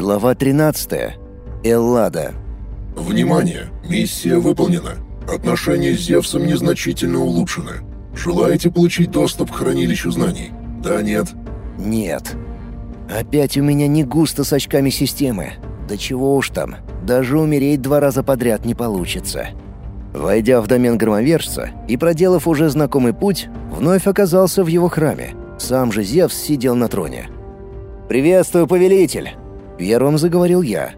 Глава 13. Эллада. Внимание! Миссия выполнена. Отношения с Зевсом незначительно улучшены. Желаете получить доступ к хранилищу знаний? Да, нет? Нет. Опять у меня не густо с очками системы. Да чего уж там, даже умереть два раза подряд не получится. Войдя в домен громовержца и проделав уже знакомый путь, вновь оказался в его храме. Сам же Зевс сидел на троне. «Приветствую, повелитель!» — первым заговорил я.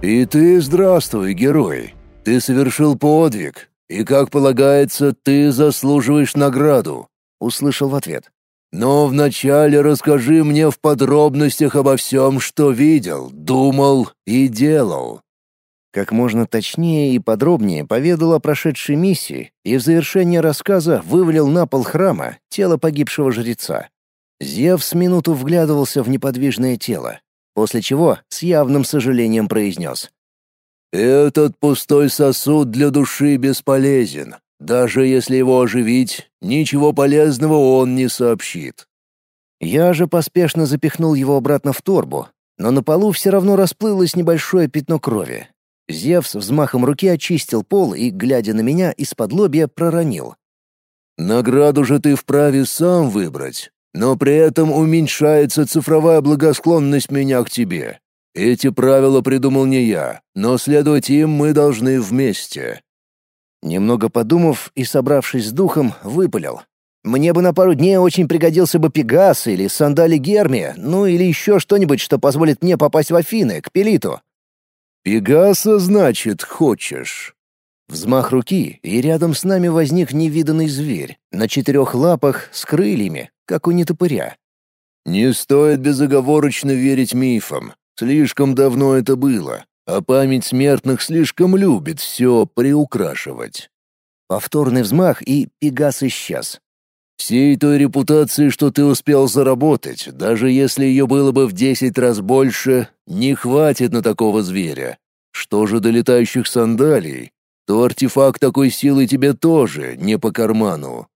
«И ты здравствуй, герой! Ты совершил подвиг, и, как полагается, ты заслуживаешь награду», — услышал в ответ. «Но вначале расскажи мне в подробностях обо всем, что видел, думал и делал». Как можно точнее и подробнее поведал о прошедшей миссии и в завершение рассказа вывалил на пол храма тело погибшего жреца. Зевс минуту вглядывался в неподвижное тело, после чего с явным сожалением произнес. «Этот пустой сосуд для души бесполезен. Даже если его оживить, ничего полезного он не сообщит». Я же поспешно запихнул его обратно в торбу, но на полу все равно расплылось небольшое пятно крови, Зевс взмахом руки очистил пол и, глядя на меня, из-под лобья проронил. «Награду же ты вправе сам выбрать, но при этом уменьшается цифровая благосклонность меня к тебе. Эти правила придумал не я, но следовать им мы должны вместе». Немного подумав и собравшись с духом, выпалил. «Мне бы на пару дней очень пригодился бы Пегас или сандали Гермия, ну или еще что-нибудь, что позволит мне попасть в Афины, к Пелиту. «Пегаса, значит, хочешь?» Взмах руки, и рядом с нами возник невиданный зверь, на четырех лапах, с крыльями, как у нетопыря. «Не стоит безоговорочно верить мифам. Слишком давно это было, а память смертных слишком любит все приукрашивать». Повторный взмах, и Пегас исчез. Всей той репутации, что ты успел заработать, даже если ее было бы в десять раз больше, не хватит на такого зверя. Что же до летающих сандалий, то артефакт такой силы тебе тоже не по карману.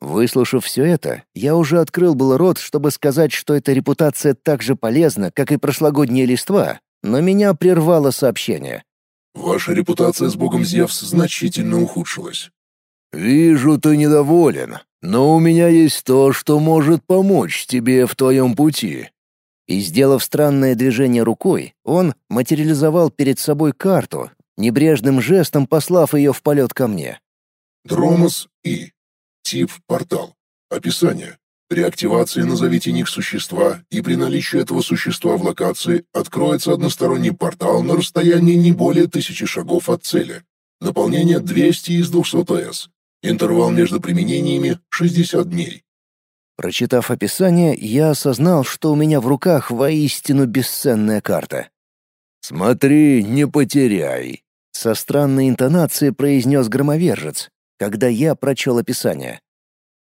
Выслушав все это, я уже открыл был рот, чтобы сказать, что эта репутация так же полезна, как и прошлогодние листва, но меня прервало сообщение. «Ваша репутация с богом Зевс значительно ухудшилась». «Вижу, ты недоволен. Но у меня есть то, что может помочь тебе в твоем пути». И, сделав странное движение рукой, он материализовал перед собой карту, небрежным жестом послав ее в полет ко мне. Дромос И. Тип портал. Описание. При активации назовите ник существа, и при наличии этого существа в локации откроется односторонний портал на расстоянии не более тысячи шагов от цели. Наполнение 200 из 200 С. Интервал между применениями — 60 дней. Прочитав описание, я осознал, что у меня в руках воистину бесценная карта. «Смотри, не потеряй», — со странной интонацией произнес громовержец, когда я прочел описание.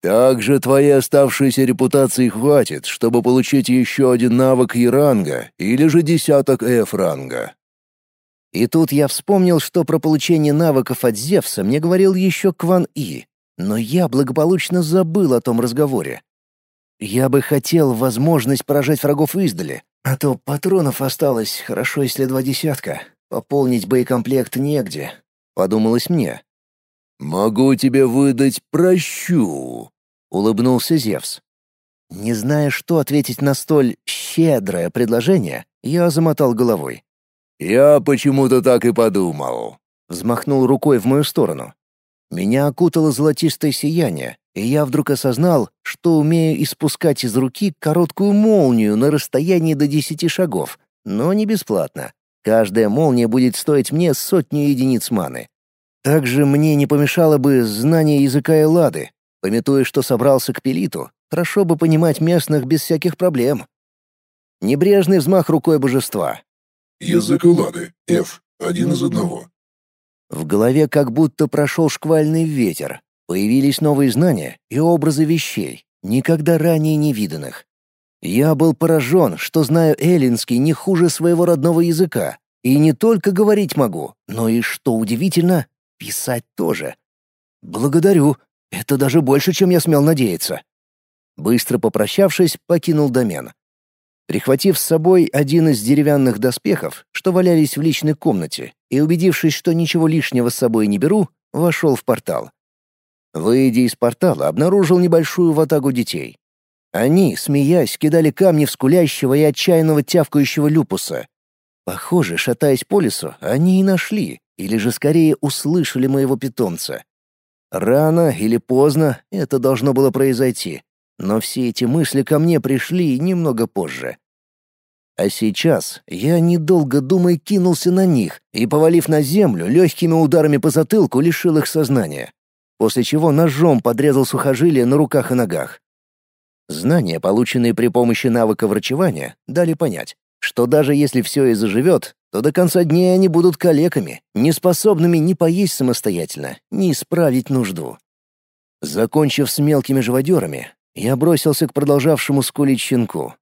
«Также твоей оставшейся репутации хватит, чтобы получить еще один навык Е-ранга или же десяток F-ранга. И тут я вспомнил, что про получение навыков от Зевса мне говорил еще Кван И, но я благополучно забыл о том разговоре. Я бы хотел возможность поражать врагов издали, а то патронов осталось хорошо, если два десятка. Пополнить боекомплект негде, подумалось мне. «Могу тебе выдать прощу», — улыбнулся Зевс. Не зная, что ответить на столь щедрое предложение, я замотал головой. «Я почему-то так и подумал», — взмахнул рукой в мою сторону. Меня окутало золотистое сияние, и я вдруг осознал, что умею испускать из руки короткую молнию на расстоянии до десяти шагов, но не бесплатно. Каждая молния будет стоить мне сотню единиц маны. Также мне не помешало бы знание языка Эллады. Пометуя, что собрался к Пелиту, хорошо бы понимать местных без всяких проблем. Небрежный взмах рукой божества. Язык Эллады. F. Один из одного. В голове как будто прошел шквальный ветер. Появились новые знания и образы вещей, никогда ранее не виданных. Я был поражен, что знаю эллинский не хуже своего родного языка. И не только говорить могу, но и, что удивительно, писать тоже. Благодарю. Это даже больше, чем я смел надеяться. Быстро попрощавшись, покинул домен. Прихватив с собой один из деревянных доспехов, что валялись в личной комнате, и убедившись, что ничего лишнего с собой не беру, вошел в портал. Выйдя из портала, обнаружил небольшую ватагу детей. Они, смеясь, кидали камни в скулящего и отчаянного тявкающего люпуса. Похоже, шатаясь по лесу, они и нашли, или же скорее услышали моего питомца. Рано или поздно это должно было произойти, но все эти мысли ко мне пришли немного позже. А сейчас я, недолго думая, кинулся на них и, повалив на землю, легкими ударами по затылку лишил их сознания, после чего ножом подрезал сухожилия на руках и ногах. Знания, полученные при помощи навыка врачевания, дали понять, что даже если все и заживет, то до конца дней они будут калеками, неспособными ни поесть самостоятельно, ни исправить нужду. Закончив с мелкими живодерами, я бросился к продолжавшему скулить щенку.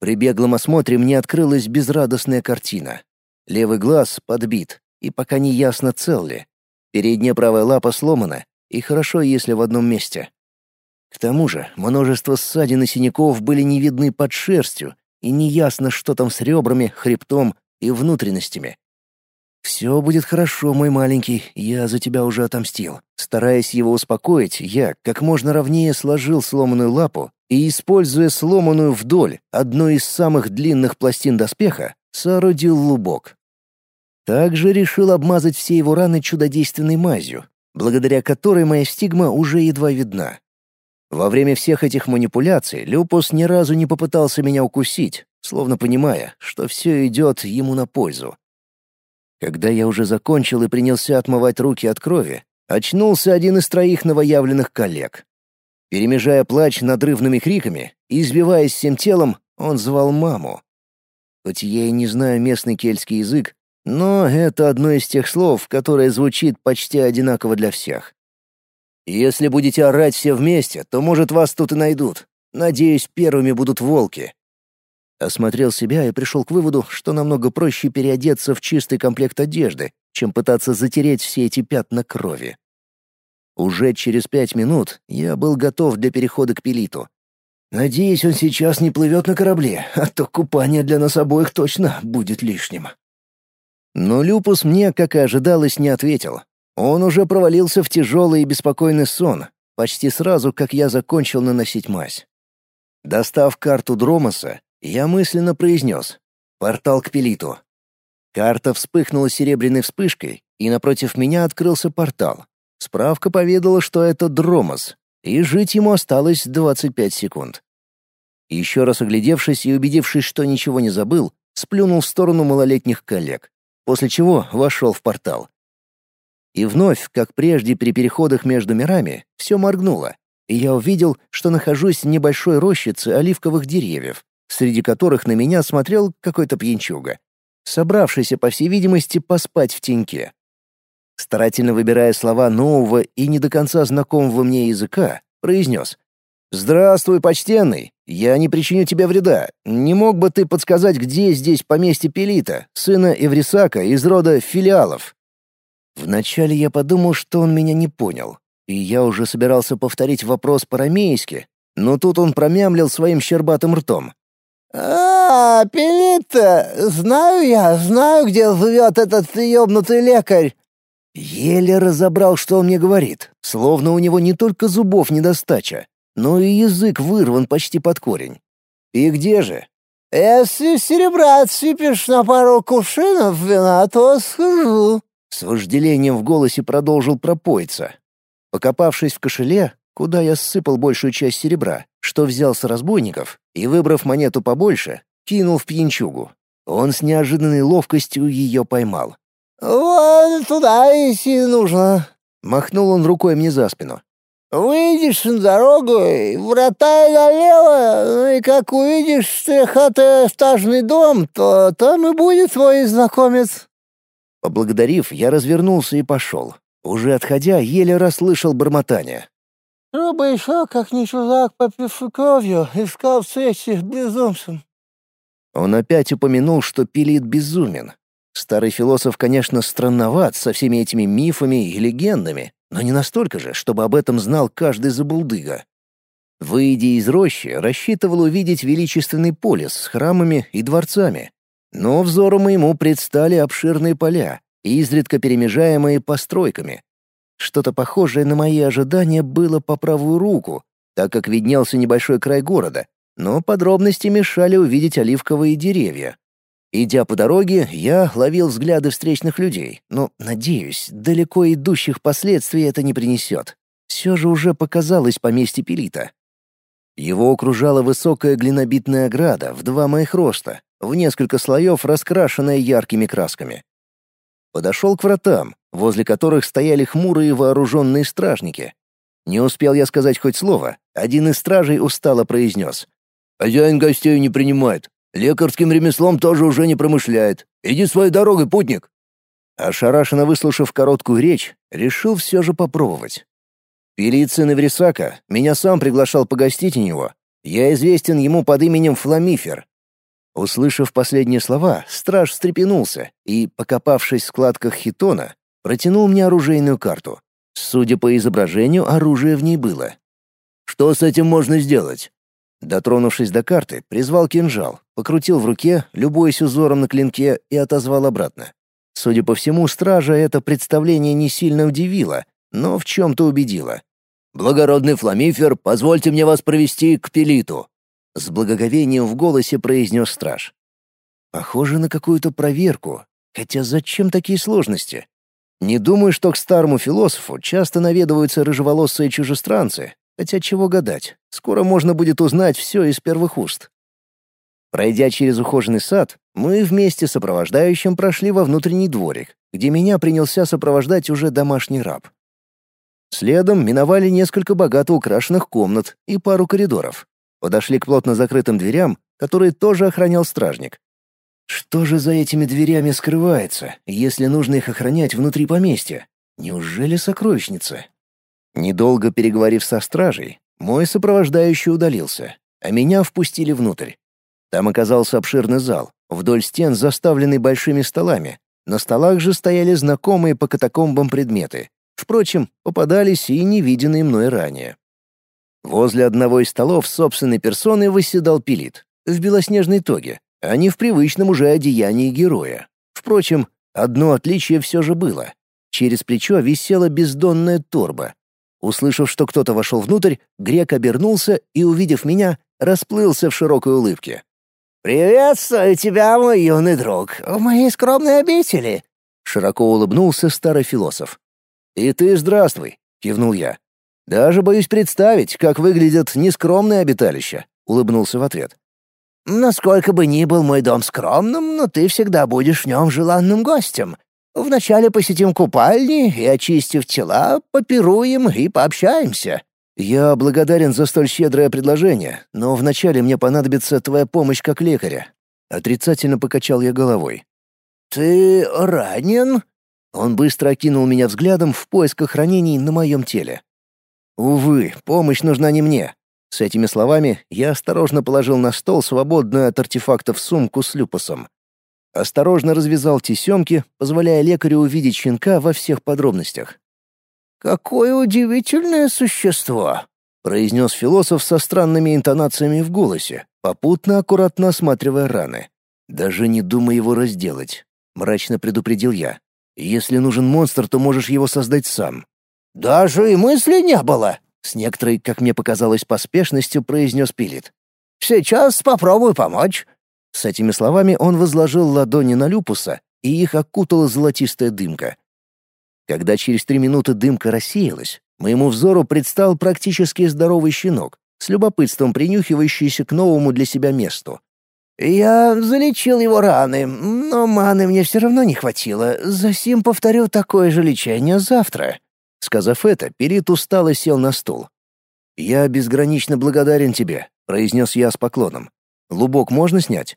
При беглом осмотре мне открылась безрадостная картина. Левый глаз подбит, и пока не ясно цел ли. Передняя правая лапа сломана, и хорошо, если в одном месте. К тому же множество ссадин и синяков были не видны под шерстью, и неясно, что там с ребрами, хребтом и внутренностями. «Все будет хорошо, мой маленький, я за тебя уже отомстил». Стараясь его успокоить, я как можно ровнее сложил сломанную лапу и, используя сломанную вдоль одной из самых длинных пластин доспеха, соорудил лубок. Также решил обмазать все его раны чудодейственной мазью, благодаря которой моя стигма уже едва видна. Во время всех этих манипуляций Люпус ни разу не попытался меня укусить, словно понимая, что все идет ему на пользу. Когда я уже закончил и принялся отмывать руки от крови, очнулся один из троих новоявленных коллег. Перемежая плач надрывными криками и избиваясь всем телом, он звал маму. Хоть я и не знаю местный кельтский язык, но это одно из тех слов, которое звучит почти одинаково для всех. «Если будете орать все вместе, то, может, вас тут и найдут. Надеюсь, первыми будут волки. Осмотрел себя и пришел к выводу, что намного проще переодеться в чистый комплект одежды, чем пытаться затереть все эти пятна крови. Уже через пять минут я был готов для перехода к Пелиту. Надеюсь, он сейчас не плывет на корабле, а то купание для нас обоих точно будет лишним. Но Люпус мне, как и ожидалось, не ответил. Он уже провалился в тяжелый и беспокойный сон, почти сразу, как я закончил наносить мазь. Достав карту Дромоса, я мысленно произнес «Портал к Пелиту». Карта вспыхнула серебряной вспышкой, и напротив меня открылся портал. Справка поведала, что это Дромос, и жить ему осталось 25 секунд. Еще раз оглядевшись и убедившись, что ничего не забыл, сплюнул в сторону малолетних коллег, после чего вошел в портал. И вновь, как прежде при переходах между мирами, все моргнуло, и я увидел, что нахожусь в небольшой рощице оливковых деревьев, среди которых на меня смотрел какой-то пьянчуга, собравшийся, по всей видимости, поспать в теньке. Старательно выбирая слова нового и не до конца знакомого мне языка, произнес «Здравствуй, почтенный, я не причиню тебе вреда. Не мог бы ты подсказать, где здесь поместье Пелита, сына Эврисака из рода филиалов?» Вначале я подумал, что он меня не понял, и я уже собирался повторить вопрос по-рамейски, но тут он промямлил своим щербатым ртом. «А, Пелита, знаю я, знаю, где живет этот ёбнутый лекарь». Еле разобрал, что он мне говорит, словно у него не только зубов недостача, но и язык вырван почти под корень. «И где же?» «Если серебра отсыпешь на пару кувшинов вина, то схожу». С вожделением в голосе продолжил пропоица. Покопавшись в кошеле, куда я ссыпал большую часть серебра, что взял с разбойников, и, выбрав монету побольше, кинул в пьянчугу. Он с неожиданной ловкостью ее поймал. «Вон туда идти нужно», — махнул он рукой мне за спину. «Выйдешь на дорогу, врата налево, ну и как увидишь трехэтажный дом, то там и будет твой знакомец». Поблагодарив, я развернулся и пошел. Уже отходя, еле расслышал бормотание. Чтобы еще, как не чужак, попив кровью, искал встречи с безумцем. Он опять упомянул, что Пилит безумен. Старый философ, конечно, странноват со всеми этими мифами и легендами, но не настолько же, чтобы об этом знал каждый забулдыга. Выйдя из рощи, рассчитывал увидеть величественный полис с храмами и дворцами. Но взору моему предстали обширные поля, изредка перемежаемые постройками. Что-то похожее на мои ожидания было по правую руку, так как виднелся небольшой край города, но подробности мешали увидеть оливковые деревья. Идя по дороге, я ловил взгляды встречных людей, но, надеюсь, далеко идущих последствий это не принесет. Все же уже показалось поместье Пелита. Его окружала высокая глинобитная ограда в два моих роста, в несколько слоев раскрашенная яркими красками. Подошел к вратам, возле которых стояли хмурые вооруженные стражники. Не успел я сказать хоть слово, один из стражей устало произнес. «Хозяин гостей не принимает. Лекарским ремеслом тоже уже не промышляет. Иди своей дорогой, путник!» Ошарашенно выслушав короткую речь, решил все же попробовать. Пелицин Эврисака меня сам приглашал погостить у него. Я известен ему под именем Фламифер. Услышав последние слова, страж встрепенулся и, покопавшись в складках хитона, протянул мне оружейную карту. Судя по изображению, оружие в ней было. «Что с этим можно сделать?» Дотронувшись до карты, призвал кинжал, покрутил в руке, любуясь узором на клинке, и отозвал обратно. Судя по всему, стража это представление не сильно удивило, но в чем-то убедило. «Благородный фламифер, позвольте мне вас провести к Пелиту», — с благоговением в голосе произнес страж. «Похоже на какую-то проверку. Хотя зачем такие сложности? Не думаю, что к старому философу часто наведываются рыжеволосые чужестранцы, хотя чего гадать, скоро можно будет узнать все из первых уст». Пройдя через ухоженный сад, мы вместе с сопровождающим прошли во внутренний дворик, где меня принялся сопровождать уже домашний раб. Следом миновали несколько богато украшенных комнат и пару коридоров. Подошли к плотно закрытым дверям, которые тоже охранял стражник. Что же за этими дверями скрывается, если нужно их охранять внутри поместья? Неужели сокровищница? Недолго переговорив со стражей, мой сопровождающий удалился, а меня впустили внутрь. Там оказался обширный зал, вдоль стен заставленный большими столами. На столах же стояли знакомые по катакомбам предметы, Впрочем, попадались и невиденные мной ранее. Возле одного из столов собственной персоны восседал пилит, в белоснежной тоге, а не в привычном уже одеянии героя. Впрочем, одно отличие все же было. Через плечо висела бездонная торба. Услышав, что кто-то вошел внутрь, грек обернулся и, увидев меня, расплылся в широкой улыбке. «Приветствую тебя, мой юный друг, в моей скромной обители!» Широко улыбнулся старый философ. «И ты здравствуй», — кивнул я. «Даже боюсь представить, как выглядят нескромные обиталища», — улыбнулся в ответ. «Насколько бы ни был мой дом скромным, но ты всегда будешь в нем желанным гостем. Вначале посетим купальни и, очистив тела, попируем и пообщаемся». «Я благодарен за столь щедрое предложение, но вначале мне понадобится твоя помощь как лекаря». Отрицательно покачал я головой. «Ты ранен?» Он быстро окинул меня взглядом в поисках ранений на моем теле. «Увы, помощь нужна не мне». С этими словами я осторожно положил на стол свободную от артефактов сумку с люпусом. Осторожно развязал тесемки, позволяя лекарю увидеть щенка во всех подробностях. «Какое удивительное существо!» — произнес философ со странными интонациями в голосе, попутно аккуратно осматривая раны. «Даже не думай его разделать», — мрачно предупредил я. Если нужен монстр, то можешь его создать сам». «Даже и мысли не было!» — с некоторой, как мне показалось, поспешностью произнес Пилит. «Сейчас попробую помочь». С этими словами он возложил ладони на Люпуса, и их окутала золотистая дымка. Когда через три минуты дымка рассеялась, моему взору предстал практически здоровый щенок, с любопытством принюхивающийся к новому для себя месту. «Я залечил его раны, но маны мне все равно не хватило. Засим повторю такое же лечение завтра». Сказав это, Перит устало сел на стул. «Я безгранично благодарен тебе», — произнес я с поклоном. «Лубок можно снять?»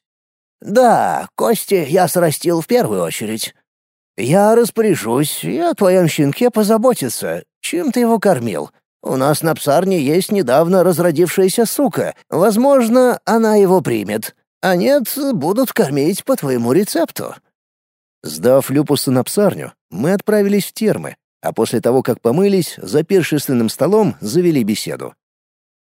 «Да, кости я срастил в первую очередь. Я распоряжусь, и о твоем щенке позаботиться. Чем ты его кормил? У нас на псарне есть недавно разродившаяся сука. Возможно, она его примет а нет, будут кормить по твоему рецепту». Сдав Люпуса на псарню, мы отправились в термы, а после того, как помылись, за пиршественным столом завели беседу.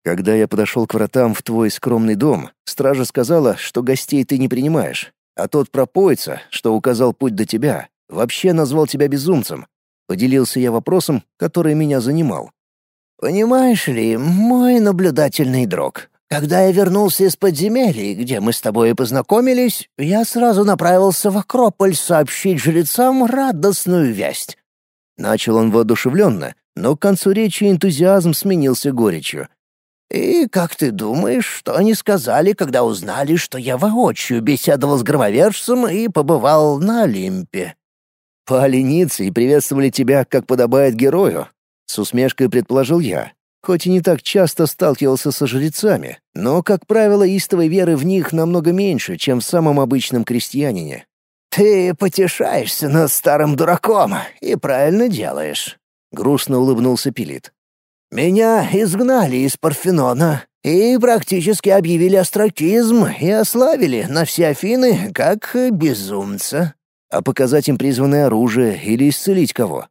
Когда я подошел к вратам в твой скромный дом, стража сказала, что гостей ты не принимаешь, а тот пропоица, что указал путь до тебя, вообще назвал тебя безумцем. Поделился я вопросом, который меня занимал. «Понимаешь ли, мой наблюдательный друг, когда я вернулся из подземелий, где мы с тобой познакомились, я сразу направился в Акрополь сообщить жрецам радостную весть». Начал он воодушевленно, но к концу речи энтузиазм сменился горечью. «И как ты думаешь, что они сказали, когда узнали, что я воочию беседовал с громовержцем и побывал на Олимпе?» «Поленицы и приветствовали тебя, как подобает герою», — с усмешкой предположил я, хоть и не так часто сталкивался со жрецами, но, как правило, истовой веры в них намного меньше, чем в самом обычном крестьянине. «Ты потешаешься над старым дураком и правильно делаешь», — грустно улыбнулся Пилит. «Меня изгнали из Парфенона и практически объявили астракизм и ославили на все Афины как безумца». «А показать им призванное оружие или исцелить кого?»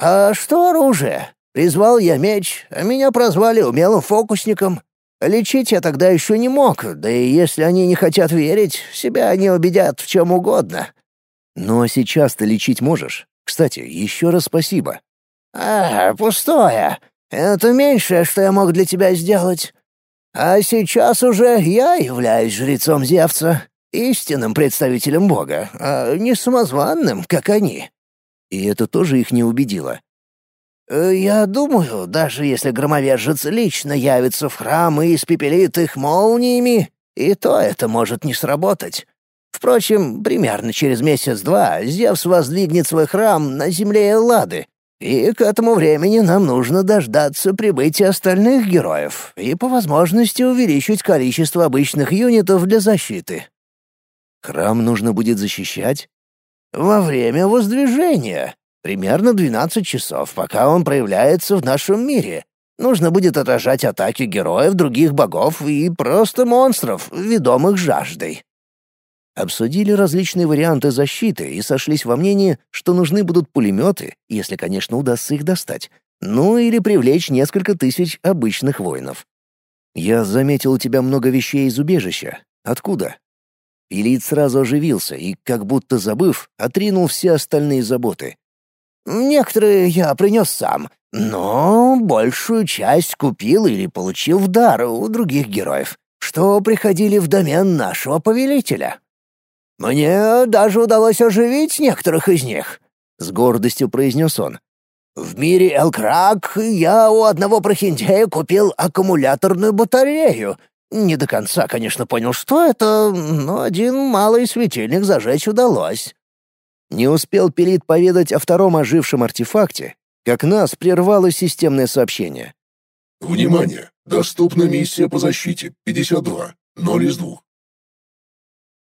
«А что оружие? Призвал я меч, а меня прозвали умелым фокусником. Лечить я тогда еще не мог, да и если они не хотят верить, себя они убедят в чем угодно. Но сейчас ты лечить можешь. Кстати, еще раз спасибо. А, пустое. Это меньшее, что я мог для тебя сделать. А сейчас уже я являюсь жрецом Зевца, истинным представителем Бога, а не самозванным, как они. И это тоже их не убедило. Э, «Я думаю, даже если громовержец лично явится в храм и испепелит их молниями, и то это может не сработать. Впрочем, примерно через месяц-два Зевс воздвигнет свой храм на земле Эллады, и к этому времени нам нужно дождаться прибытия остальных героев и по возможности увеличить количество обычных юнитов для защиты». «Храм нужно будет защищать?» «Во время воздвижения», Примерно 12 часов, пока он проявляется в нашем мире. Нужно будет отражать атаки героев других богов и просто монстров, ведомых жаждой. Обсудили различные варианты защиты и сошлись во мнении, что нужны будут пулеметы, если, конечно, удастся их достать, ну или привлечь несколько тысяч обычных воинов. Я заметил у тебя много вещей из убежища. Откуда? Илит сразу оживился и, как будто забыв, отринул все остальные заботы. Некоторые я принес сам, но большую часть купил или получил в дар у других героев, что приходили в домен нашего повелителя. Мне даже удалось оживить некоторых из них», — с гордостью произнес он. «В мире Элкрак я у одного прохиндея купил аккумуляторную батарею. Не до конца, конечно, понял, что это, но один малый светильник зажечь удалось. Не успел Пелит поведать о втором ожившем артефакте, как нас прервало системное сообщение. «Внимание! Доступна миссия по защите 52. 0 из 2.